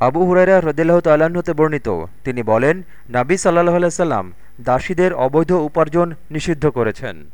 আবু হুরাইরা হ্রদিল্লাহ তাল্লাহ্নতে বর্ণিত। তিনি বলেন, নাবি সাল্লাহ আলাইসাল্লাম দাসীদের অবৈধ উপার্জন নিষিদ্ধ করেছেন।